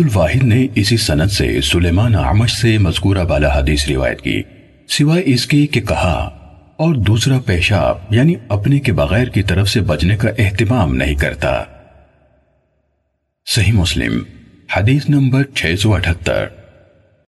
عبد الواحد نے اسی سند سے سلیمان عمش سے مذکورہ بالا حدیث روایت کی، سوائے اس کی کہ کہا، اور دوسرا پیشاب یعنی اپنے کے بغیر کی طرف سے بجنے کا اہتمام نہیں کرتا۔ صحیح مسلم، حدیث نمبر 678